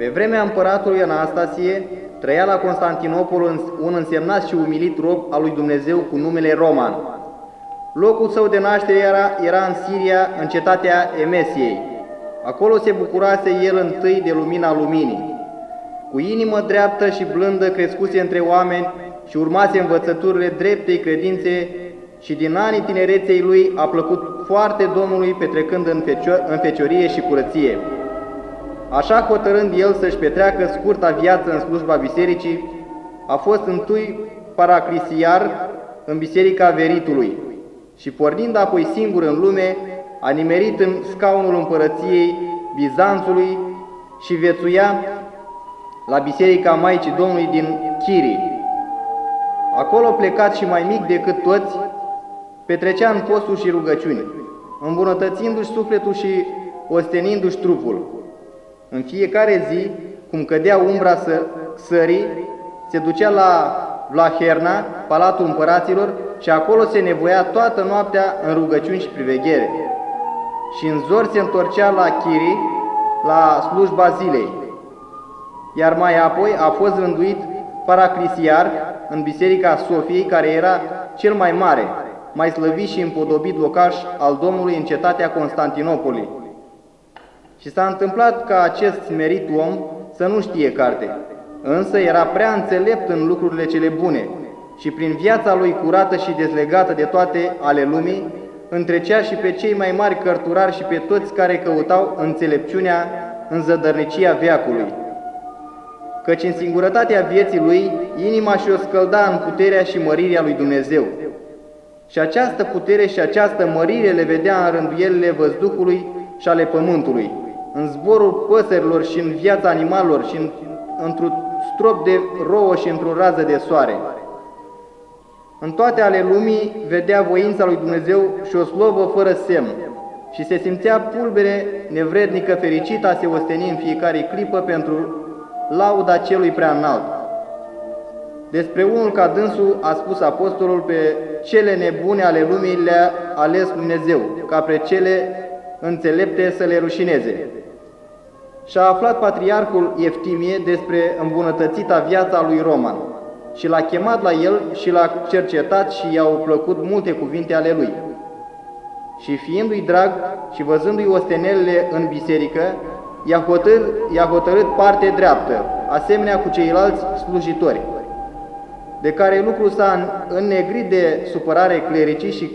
Pe vremea împăratului Anastasie, trăia la Constantinopol un însemnat și umilit rob al lui Dumnezeu cu numele Roman. Locul său de naștere era, era în Siria, în cetatea Emesiei. Acolo se bucurase el întâi de lumina luminii. Cu inimă dreaptă și blândă crescuse între oameni și urmase învățăturile dreptei credințe și din anii tinereței lui a plăcut foarte Domnului petrecând în, fecio în feciorie și curăție. Așa hotărând el să-și petreacă scurta viață în slujba bisericii, a fost întâi paraclisiar în Biserica Veritului și pornind apoi singur în lume, a nimerit în scaunul împărăției Bizanțului și vețuia la Biserica Maicii Domnului din Chirii. Acolo plecat și mai mic decât toți, petrecea în posturi și rugăciuni, îmbunătățindu-și sufletul și ostenindu-și trupul. În fiecare zi, cum cădea umbra să, sării, se ducea la Vlaherna, Palatul Împăraților, și acolo se nevoia toată noaptea în rugăciuni și priveghere. Și în zor se întorcea la Chiri, la slujba zilei. Iar mai apoi a fost rânduit paraclisiar în Biserica Sofiei, care era cel mai mare, mai slăvit și împodobit locaș al Domnului în cetatea Constantinopolului. Și s-a întâmplat ca acest smerit om să nu știe carte, însă era prea înțelept în lucrurile cele bune și prin viața lui curată și dezlegată de toate ale lumii, întrecea și pe cei mai mari cărturari și pe toți care căutau înțelepciunea în zădărnicia veacului. Căci în singurătatea vieții lui, inima și-o scălda în puterea și mărirea lui Dumnezeu. Și această putere și această mărire le vedea în rânduielile văzduhului și ale pământului, în zborul păsărilor și în viața animalelor și în, într-un strop de rouă și într-o rază de soare. În toate ale lumii vedea voința lui Dumnezeu și o slovă fără semn și se simțea pulbere nevrednică fericită a se osteni în fiecare clipă pentru lauda celui prea înalt. Despre unul ca dânsul a spus apostolul pe cele nebune ale lumii le-a ales Dumnezeu, ca pe cele înțelepte să le rușineze. Și-a aflat patriarhul Eftimie despre îmbunătățita viața lui Roman și l-a chemat la el și l-a cercetat și i-au plăcut multe cuvinte ale lui. Și fiindu-i drag și văzându-i ostenelele în biserică, i-a hotărât, i-a hotărât parte dreaptă, asemenea cu ceilalți slujitori, de care lucru s-a înnegrit de supărare clericii și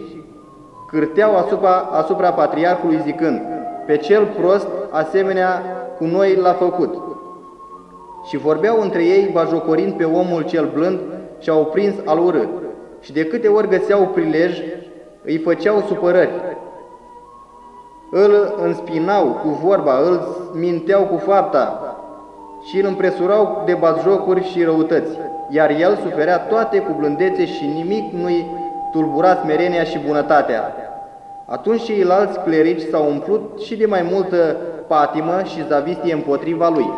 cârteau asupra, asupra patriarhului zicând, pe cel prost, asemenea cu noi l-a făcut. Și vorbeau între ei, bajocorind pe omul cel blând și au prins al urât. Și de câte ori găseau prilej, îi făceau supărări. Îl înspinau cu vorba, îl minteau cu fapta și îl împresurau de bazjocuri și răutăți, iar el suferea toate cu blândețe și nimic nu-i tulbura smerenia și bunătatea. Atunci ceilalți clerici s-au umplut și de mai multă patimă și zavistie împotriva lui.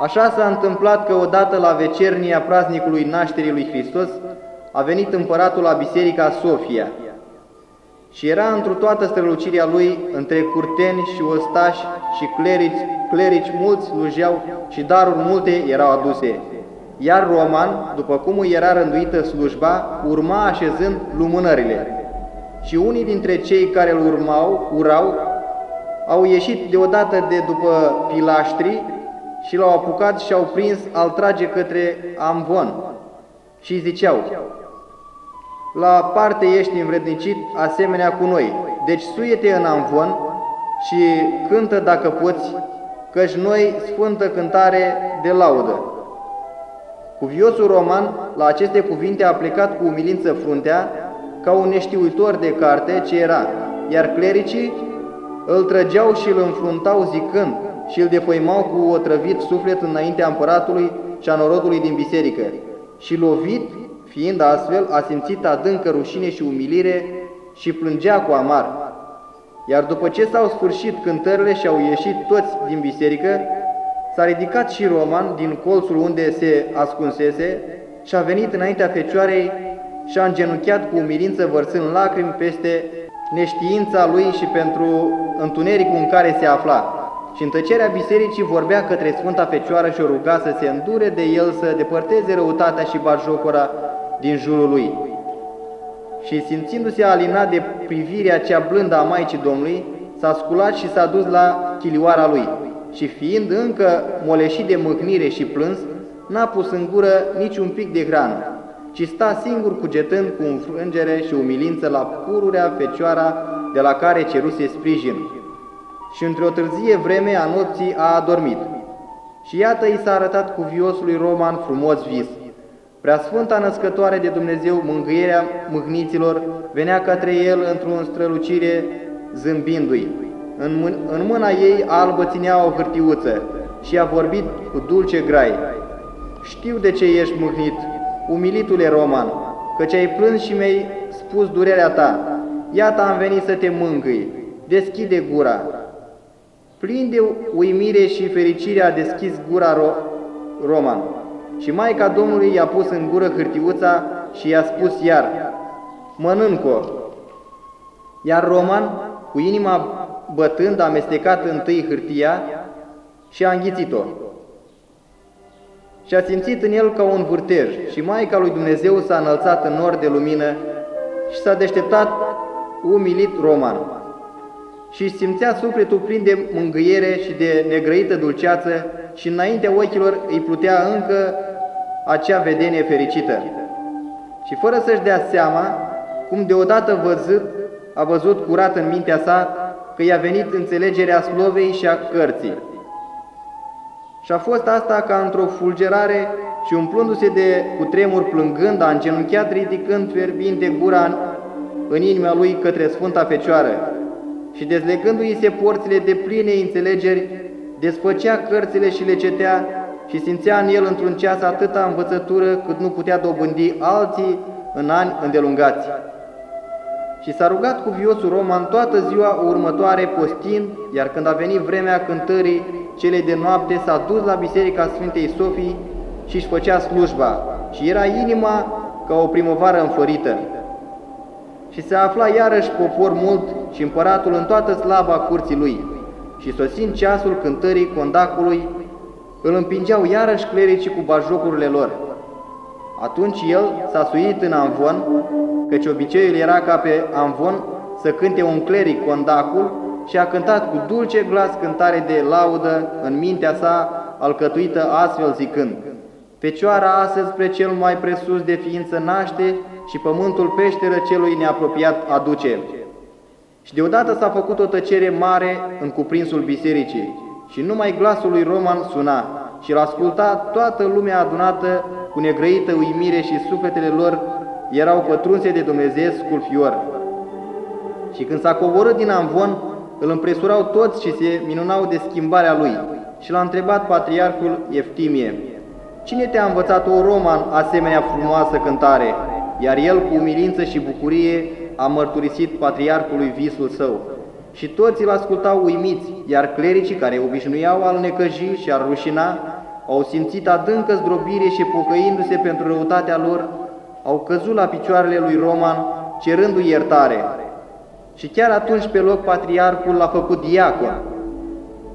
Așa s-a întâmplat că odată la vecernia praznicului nașterii lui Hristos a venit împăratul la biserica Sofia și era întru toată strălucirea lui între curteni și ostași și clerici, clerici mulți slujeau și daruri multe erau aduse. Iar Roman, după cum îi era rânduită slujba, urma așezând lumânările și unii dintre cei care îl urmau, urau, au ieșit deodată de după pilaștri și l-au apucat și au prins al trage către Amvon și ziceau, La parte ești învrednicit asemenea cu noi, deci suiete în Amvon și cântă dacă poți, căci noi sfântă cântare de laudă. Cuviosul roman la aceste cuvinte a plecat cu umilință fruntea ca un neștiuitor de carte ce era, iar clericii îl trăgeau și îl înfruntau zicând și îl defăimau cu otrăvit suflet înaintea împăratului și a norodului din biserică. Și lovit, fiind astfel, a simțit adâncă rușine și umilire și plângea cu amar. Iar după ce s-au sfârșit cântările și au ieșit toți din biserică, s-a ridicat și Roman din colțul unde se ascunsese și a venit înaintea fecioarei și a îngenunchiat cu umilință vărsând lacrimi peste neștiința lui și pentru întunericul în care se afla. și în tăcerea bisericii vorbea către Sfânta Fecioară și o ruga să se îndure de el să depărteze răutatea și bajocora din jurul lui. Și simțindu-se alinat de privirea cea blândă a Maicii Domnului, s-a sculat și s-a dus la chilioara lui și fiind încă moleșit de mâhnire și plâns, n-a pus în gură niciun pic de hrană, ci sta singur cugetând cu înfrângere și umilință la pururea fecioara de la care ceruse sprijin. Și într-o târzie vreme a nopții a adormit. Și iată i s-a arătat cuviosului roman frumos vis. Preasfânta născătoare de Dumnezeu, mângâierea mâhniților, venea către el într-o strălucire zâmbindu-i. În, mân în mâna ei albă ținea o hârtiuță și a vorbit cu dulce grai. Știu de ce ești mâhnit, umilitule roman, căci ai plâns și mi-ai spus durerea ta. Iată am venit să te mângâi, deschide gura. Plin de uimire și fericire a deschis gura ro Roman. Și Maica Domnului i-a pus în gură hârtiuța și i-a spus iar, mănânc-o. Iar Roman, cu inima bătând, a amestecat întâi hârtia și a înghițit-o. Și a simțit în el ca un vârtej și Maica lui Dumnezeu s-a înălțat în nor de lumină și s-a deșteptat umilit roman. Și simțea sufletul plin de mângâiere și de negrăită dulceață și înaintea ochilor îi plutea încă acea vedenie fericită. Și fără să-și dea seama, cum deodată văzut, a văzut curat în mintea sa că i-a venit înțelegerea slovei și a cărții. Și a fost asta ca într-o fulgerare și umplându-se de cutremur plângând, a îngenunchiat ridicând fierbinte gura în, în inima lui către Sfânta Fecioară. Și dezlegându-i se porțile de pline înțelegeri, desfăcea cărțile și le cetea și simțea în el într-un ceas atâta învățătură cât nu putea dobândi alții în ani îndelungați și s-a rugat cu viosul roman toată ziua următoare postind, iar când a venit vremea cântării cele de noapte, s-a dus la Biserica Sfintei Sofii și își făcea slujba și era inima ca o primăvară înflorită. Și se afla iarăși popor mult și împăratul în toată slava curții lui. Și sosind ceasul cântării condacului, îl împingeau iarăși clericii cu bajocurile lor. Atunci el s-a suit în amvon, căci obiceiul era ca pe amvon să cânte un cleric condacul și a cântat cu dulce glas cântare de laudă în mintea sa alcătuită astfel zicând Fecioara astăzi spre cel mai presus de ființă naște și pământul peșteră celui neapropiat aduce. Și deodată s-a făcut o tăcere mare în cuprinsul bisericii și numai glasul lui Roman suna și l asculta toată lumea adunată cu negrăită uimire și sufletele lor erau pătrunse de Dumnezeescul fior. Și când s-a coborât din amvon, îl împresurau toți și se minunau de schimbarea lui. Și l-a întrebat patriarhul Eftimie, Cine te-a învățat, o roman, asemenea frumoasă cântare? Iar el, cu umilință și bucurie, a mărturisit patriarhului visul său. Și toți îl ascultau uimiți, iar clericii care obișnuiau al necăji și al rușina, au simțit adâncă zdrobire și pocăindu-se pentru răutatea lor, au căzut la picioarele lui Roman, cerându-i iertare. Și chiar atunci pe loc patriarhul l-a făcut diacon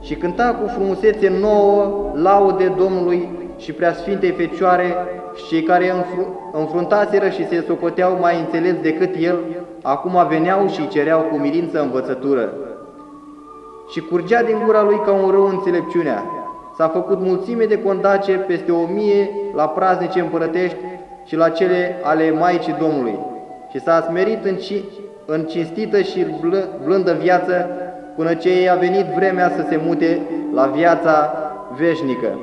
și cânta cu frumusețe nouă laude Domnului și Preasfintei Fecioare și cei care înfruntaseră și se socoteau mai înțelepți decât el, acum veneau și cereau cu milință învățătură. Și curgea din gura lui ca un rău înțelepciunea. S-a făcut mulțime de condace peste o mie la praznice împărătești și la cele ale Maicii Domnului și s-a smerit în, ci, în cinstită și blândă viață până ce i-a venit vremea să se mute la viața veșnică.